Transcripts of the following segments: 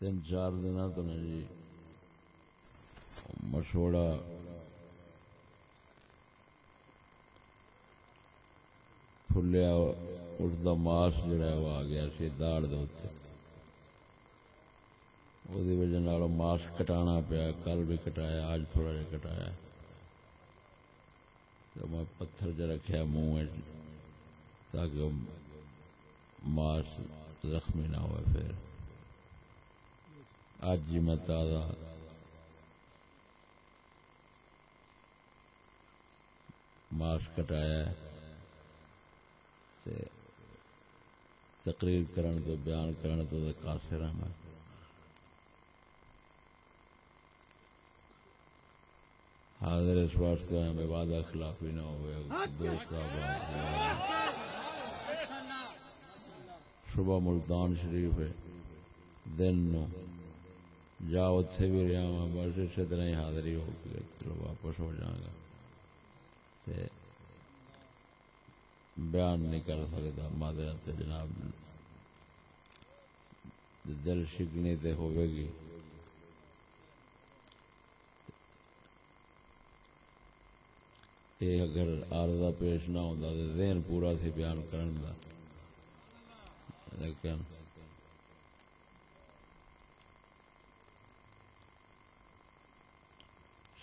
تین چار دن تو نے جی۔ مشوڑا پھلیا اس دا ماس جڑا وہ آ گیا سی داڑ دے وہ وجہ ماس کٹانا پیا۔ کل بھی کٹایا اج تھوڑا جا کٹایا۔ تو میں پتھر چ رکھا منہ تاکہ ماس زخمی نہ ہوئے پھر۔ اج جی میں تازہ۔ ماس کٹایا تقریر کرن تو بیان کرن تو قاصر ہوں میں۔ حاضر اس واسطے ہمیں وعدہ خلافی نہ ہوئے۔ دوست صبح ملتان شریف ہے۔ دن نو۔ جا اتے بھی رہا ہوں بس اسی طرح ہی حاضری ہو کے چلو واپس ہو جاگا بیان نہیں کر سکتا مادرت جناب۔ دل شکنی تے ہوئے گی۔ یہ اگر آرزہ پیش نہ ہوتا تو ذہن پورا سی بیان کرن دا۔ لیکن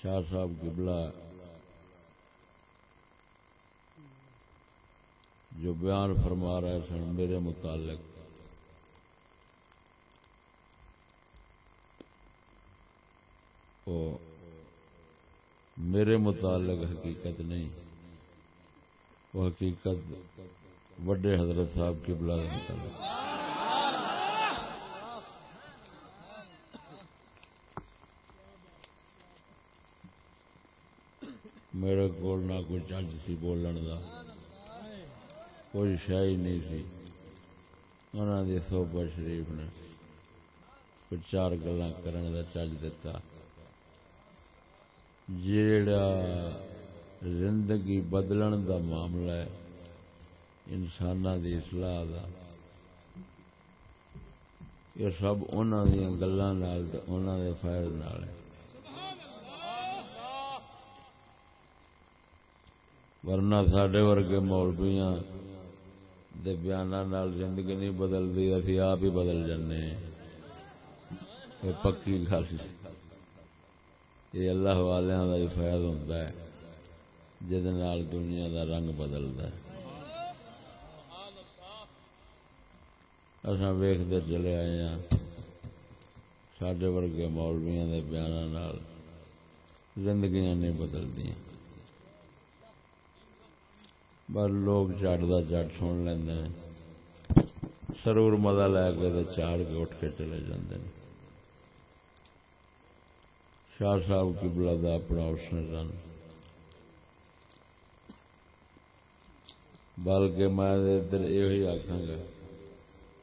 شاہ صاحب قبلہ جو بیان فرما رہے سن میرے متعلق۔ وہ میرے متعلق حقیقت نہیں، وہ حقیقت وڈے حضرت صاحب کی بلا متعلق میرے کو نہ کوئی چج سی بولن کا کوئی شاہی نہیں سی۔ انہوں نے سوبر شریف نے کوئی چار گلا کرنے کا چج دتا۔ جیڑا زندگی بدلن دا معاملہ ہے انسان دی اصلاح دا۔ یہ سب انہوں دیا گلوں دے فائد نال ہے۔ ورنہ سڈے ورگے مولویاں دے زندگی نہیں بدلتی اسی آپ ہی بدل جانے یہ پکی گل۔ یہ اللہ والوں کا ہی فائد ہوتا ہے جہد دنیا دا رنگ بدلتا ہے۔ اصا ویختے چلے آئے ہاں سڈے ورگے مولویا کے بیانہ زندگیاں نہیں بدلتی بس لوگ جٹ کا جٹ سن لیں سرور مزہ لے کے چاڑ کے اٹھ کے چلے جاندے ہیں شاہ صاحب کی بلا اپنا اس نے رن بلکہ میں ادھر یہ آخا گا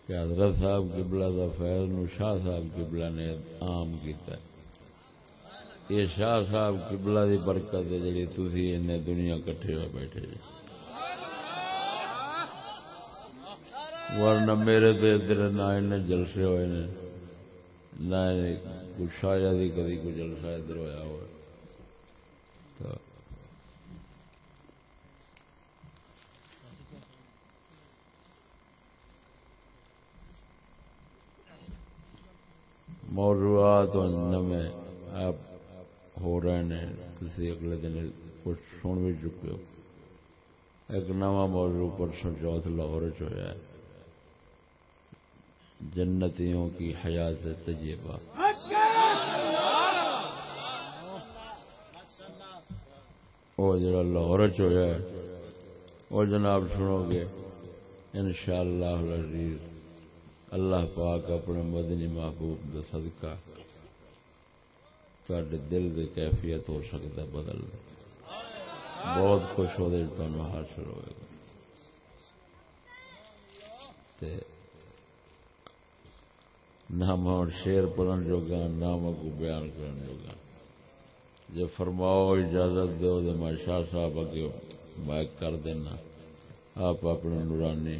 کہ حضرت صاحب کی بلا کا فیض نو شاہ صاحب کی بلا نے عام کیتا ہے۔ یہ شاہ صاحب کی بلا کی برکت ہے جی تھی دنیا کٹھے ہوئے بیٹھے جی۔ ورنہ میرے تو ادھر نہ جلسے ہوئے نے نہ کچھ شاید ہی کدی کوئی جلسہ ادھر ہوا ہو موضوعات نمے آپ ہو رہے ہیں کسی اگلے دن کچھ سن بھی چکے ہو۔ ایک نواں موضوع پرسوں چوتھ لاہور چ ہوا ہے۔ جنتیوں کی حیات تجیبہ وہ جڑا لاہور چویا ہے وہ جناب سنو گے ان شاء اللہ پاک اپنے مدنی محبوب کا صدقہ تے دل کی کیفیت ہو سکتا بدل دے۔ بہت خوش ہو حاصل ہوئے۔ گا تے نہ میں شیر پڑھن جوگا نہ میں کو بیان کرن جوگا۔ جب فرماؤ، اجازت دو تو میں شاہ صاحب اگے میں کر دینا۔ آپ اپنے نورانی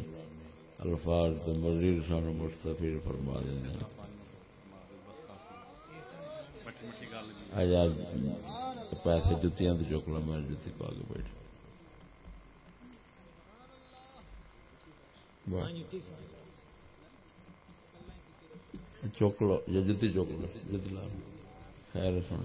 الفاظ تو مزید سان مستفیر فرما دینا۔ یار پیسے جتیاں تو چک لو میں جتی پا کے بیٹھ ہاں، چک لو یا جتی چک لو جتی لا خیر سن۔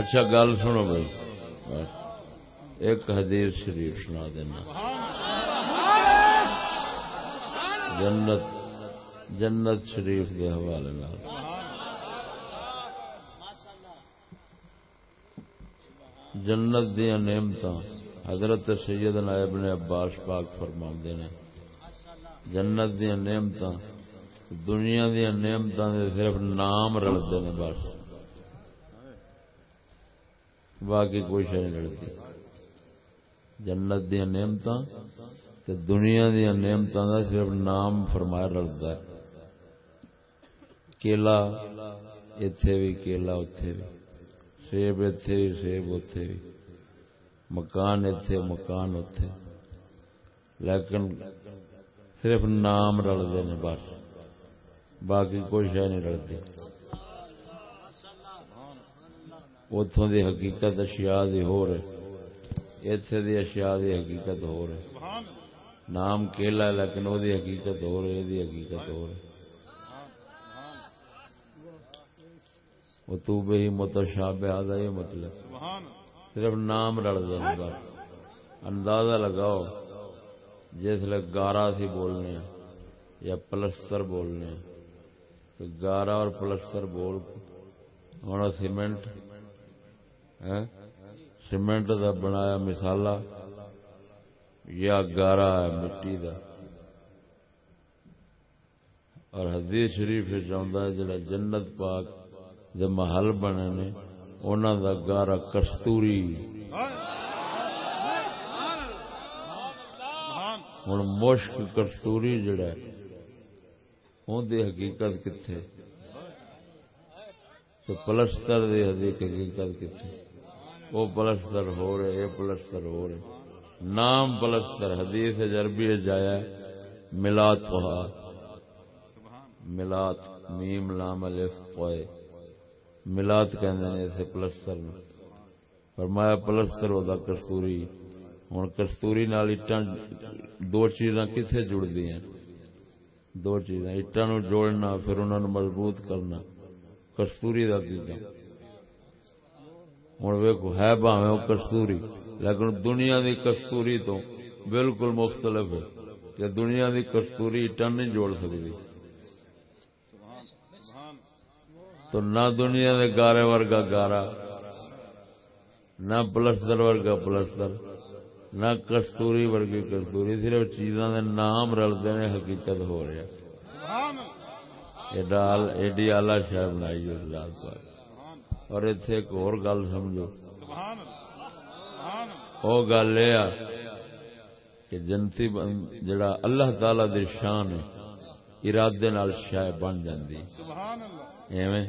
اچھا گل سنو بھائی۔ ایک حدیث شریف سنا دینا۔ جنت جنت شریف کے حوالے جنت دیا نعمت حضرت سید نائب نے عباس پاک فرما نے۔ جنت دیا نعمت دنیا دیا نعمت صرف نام رلتے ہیں بس۔ باقی کوئی شہ نہیں لڑتی۔ جنت دیا نعمت دنیا دیا نعمت کا صرف نام فرمایا لڑتا ہے۔ کیلا اتے بھی کیلا اتے بھی سیب اتے بھی سیب اتے بھی مکان اتے مکان اتے لیکن صرف نام رلتے ہیں بس۔ باقی کوئی شہ نہیں رلتی اتوں دی حقیقت اشیاء دی ہو رہے اتے دی اشیاء دی حقیقت ہو رہے نام کیلا ہے، لیکن وہ دی حقیقت ہو رہی دی حقیقت ہو رہی وہ تو بے ہی متشابہ آدھا یہ مطلب۔ صرف نام رڑ دیں بس اندازہ لگاؤ، جس لیے گارا سی بولنے یا پلستر بولنے تو گارا اور پلستر بول ہونا سیمنٹ سیمنٹ دا بنایا مسالا یا گارا ہے مٹی دا۔ اور حدیث شریف چاہتا ہے، جڑا جنت پاک دے محل بنے نے انہوں دا گارا کستوری۔ ہوں مشک کستوری جڑا ہے دی حقیقت کتنے تو پلستر دی حقیقت کتنے وہ پلستر ہو رہے یہ پلستر ہو رہے نام پلستر حدیث جربی جایا ملات پہا ملات میم، لام، الف پوئے ملات کہندے نے اسے پلستر میں۔ فرمایا پلستر ہوتا کستوری۔ ہوں کستوری نال اٹاں، دو چیزاں کتنے جڑتی ہیں؟ دو چیزاں۔ اٹاں نو جوڑنا، پھر انہوں نے مضبوط کرنا۔ کستوری کا کی ہوں ویکو ہے باوے وہ کستوری لیکن دنیا دی کستوری تو بالکل مختلف ہے، کہ دنیا دی کستوری ٹن نہیں جوڑ سکتی تو نہ دنیا دے گارے ورگا گارا، نہ پلستر ورگا پلستر، نہ کستوری ورگی کستوری، صرف چیزاں دے نام رلتے ہیں حقیقت ہو رہا ایڈی آلہ شہر بنائی اس رات پاک۔ اور اتے ایک اور گل سمجھو۔ وہ گل یہ کہ جنتی جڑا اللہ تعالی دی شان ہے ارادے نال شاہ بن جاندی۔ ایویں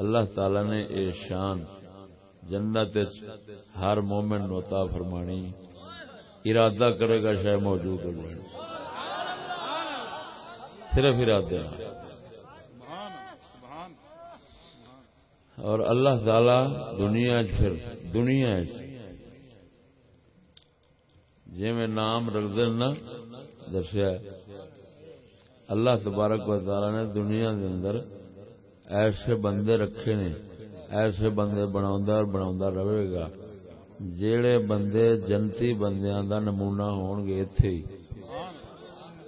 اللہ تعالی نے اے شان جنت ہر مومن نوتا فرمانی۔ ارادہ کرے گا شاہ موجود ہو جائے۔ صرف ارادے اور اللہ تعالی دنیا پھر دنیا جی میں نام رکھ دینا دسیا اللہ تبارک و تعالی نے دنیا کے اندر ایسے بندے رکھے نے، ایسے بندے بنا بنا رہے گا۔ جڑے بندے جنتی بندیاں دا نمونہ ہون گے اتے ہی۔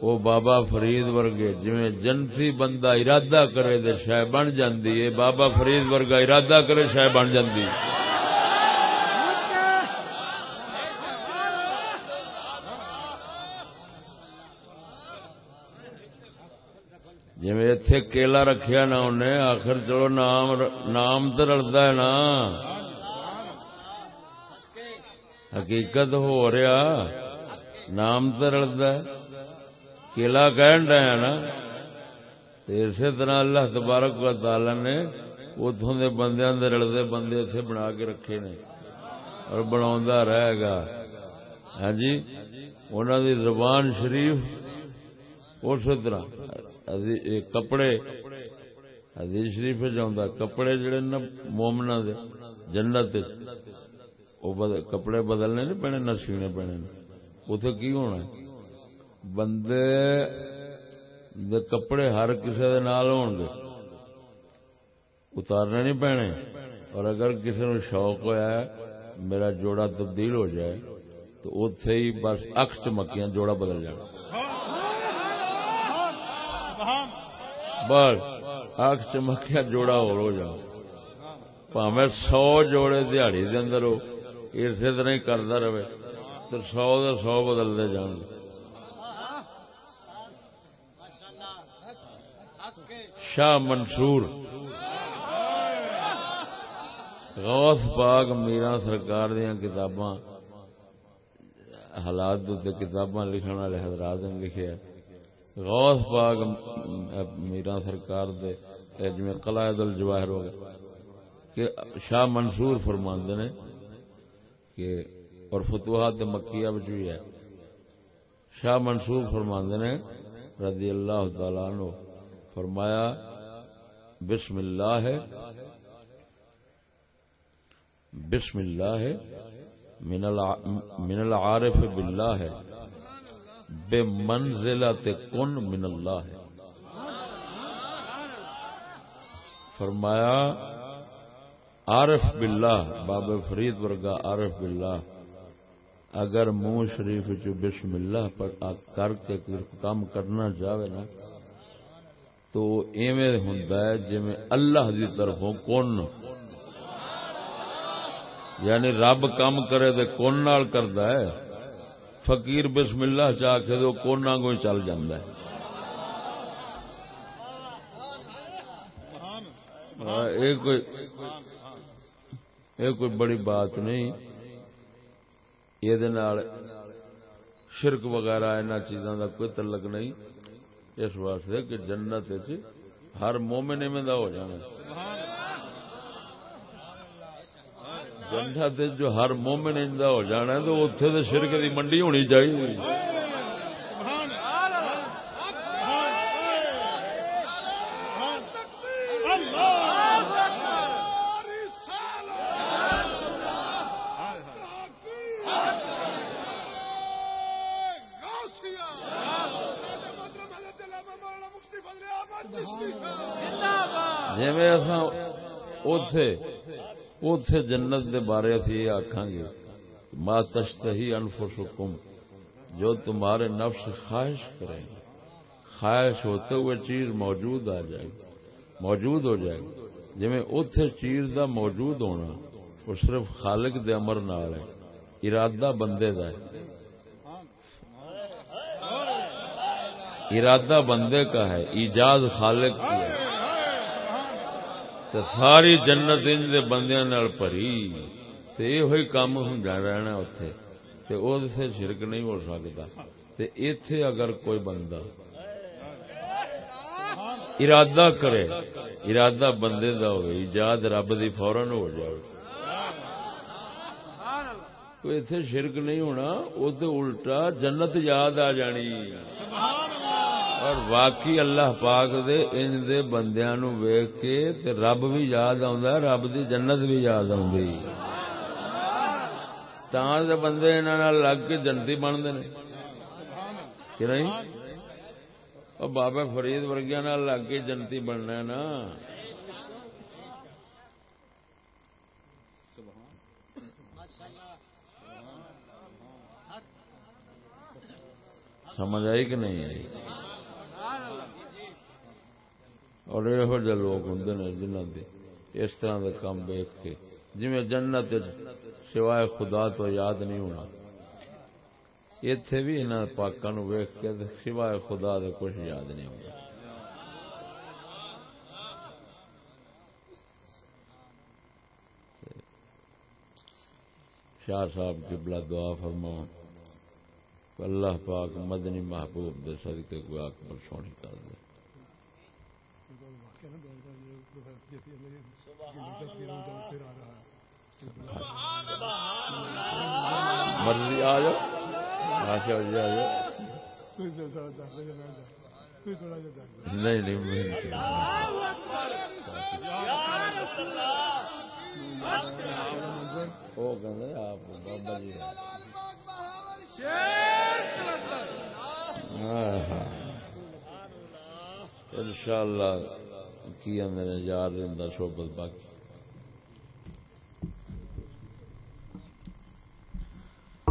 وہ بابا فرید ورگے جی جنسی بندہ ارادہ کرے تو شہ بن جاندی ہے بابا فرید ورگا ارادہ کرے شہ بن جاندی۔ جی اتے کیلا رکھیا نا انہیں آخر چلو نام نام تو رلتا ہے نا۔ حقیقت ہو رہا، نام تو رلتا ہے۔ کیلا کہن نا اسی طرح اللہ تبارک و تعالی نے اتوں کے بندے رلتے بندے اتنے بنا کے رکھے نے اور بنا رہے گا۔ ہاں جی انہوں دی زبان شریف اس طرح۔ کپڑے حدیث شریف جاؤں کپڑے جڑے نا مومنا دے جنت کپڑے بدلنے نہیں پینے نہ سینے پینے اتے کی ہونا بندے دے کپڑے ہر کسی دے نال ہون گے۔ اتارنے نہیں پینے۔ اور اگر کسی نو شوق ہوا ہے، میرا جوڑا تبدیل ہو جائے، تو اتے ہی بس اکس چمکیاں جوڑا بدل جانا۔ بس اکس چمکیا جوڑا اور ہو جاؤ۔ پاوے سو جوڑے دیہڑی دے اندر ہو اسی طرح ہی کرتا رہے، تو سو دے سو بدلتے جان شاہ منصور. غوث پاک میرا سرکار دیا کتاباں، حالات کتاباں لکھن والے حضرات نے لکھے غوث پاک میرا سرکار دے جی قلائد الجواہر ہو گئے۔ کہ شاہ منصور فرماندے نے کہ، اور فتوحات مکیہ بچ بھی ہے۔ شاہ منصور فرماندے نے رضی اللہ تعالی عنہ فرمایا، بسم اللہ ہے بسم اللہ ہے من العارف باللہ ہے بے منزلت کن من اللہ۔ ہے فرمایا، عارف باللہ، باب فرید ورگا عارف باللہ۔ اگر منہ شریف چ بسم اللہ پر کر کے کام کرنا چاہے نا تو ایویں ہوندا ہے جویں اللہ دی طرفوں کون یعنی رب کام کرے تے کون نال کردا ہے۔ فقیر بسم اللہ چاہ کے تو کون کو چل جاندا ہے۔ ہاں، کوئی یہ کوئی بڑی بات نہیں۔ یہ شرک وغیرہ ان چیزوں کا کوئی تعلق نہیں۔ اس واسطے کہ جنت ہر مومن میں ہو جانا جنت جو ہر مومن ہو جانا تو اتنے تو شرک دی منڈی ہونی چاہیے۔ اتے جنت دے بارے اسی یہ آخان گے، ما تشتہی انفسکم، جو تمہارے نفس خواہش کریں خواہش ہوتے ہوئے چیز موجود آ جائے، موجود ہو جائے۔ جی اتے چیز دا موجود ہونا، وہ صرف خالق دے امر نال ہے، ارادہ بندے دا ہے۔ ارادہ بندے کا ہے، ایجاد خالق کی ہے۔ تے ساری جنت ان دے بندیاں نال پری تے یہ ہوئی کام ہوں رہنا اتے تے او سے شرک نہیں ہو سکتا تے ایتھے اگر کوئی بندہ ارادہ کرے، ارادہ بندے دا ہو ایجاد رب دی فورن ہو جائے کوئی ایتھے شرک نہیں ہونا وہ تو الٹا جنت یاد آ جانی۔ سبحان اور واقعی اللہ پاک دے ان دے بندیاں نو ویکھ کے تے رب بھی یاد آوندا رب دی جنت بھی یاد آوندی۔ تاں دے بندے انہاں نال لگ کے جنتی بندے نے۔ کہ نہیں؟ او بابا فرید ورگیاں نال لگ کے جنتی بننا ہے نا۔ سمجھ آئی کہ نہیں؟ آئی اور یہ لوگ ہوں نے جنہوں دے اس طرح کا کام دیکھ کے جی جنت سوائے خدا تو یاد نہیں ہونا۔ اتے بھی انہوں نے پاکوں نو ویک کے سوائے خدا تو کچھ یاد نہیں ہونا۔ شاہ صاحب جبلا دعا فرماؤ اللہ پاک مدنی محبوب دے صدقے کو آپ پر سونی کر دے۔ مرضی آ جاؤ۔ آشا جی آ جاؤ۔ نہیں نہیں وہ کہ آپ بابا جی انشاءاللہ شاء اللہ کی میرے یار رہتا صحبت باقی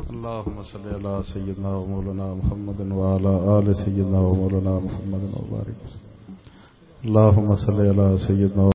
اللهم صل على سيدنا ومولانا محمد وعلى آل سيدنا ومولانا محمد وبارك اللهم صل على سيدنا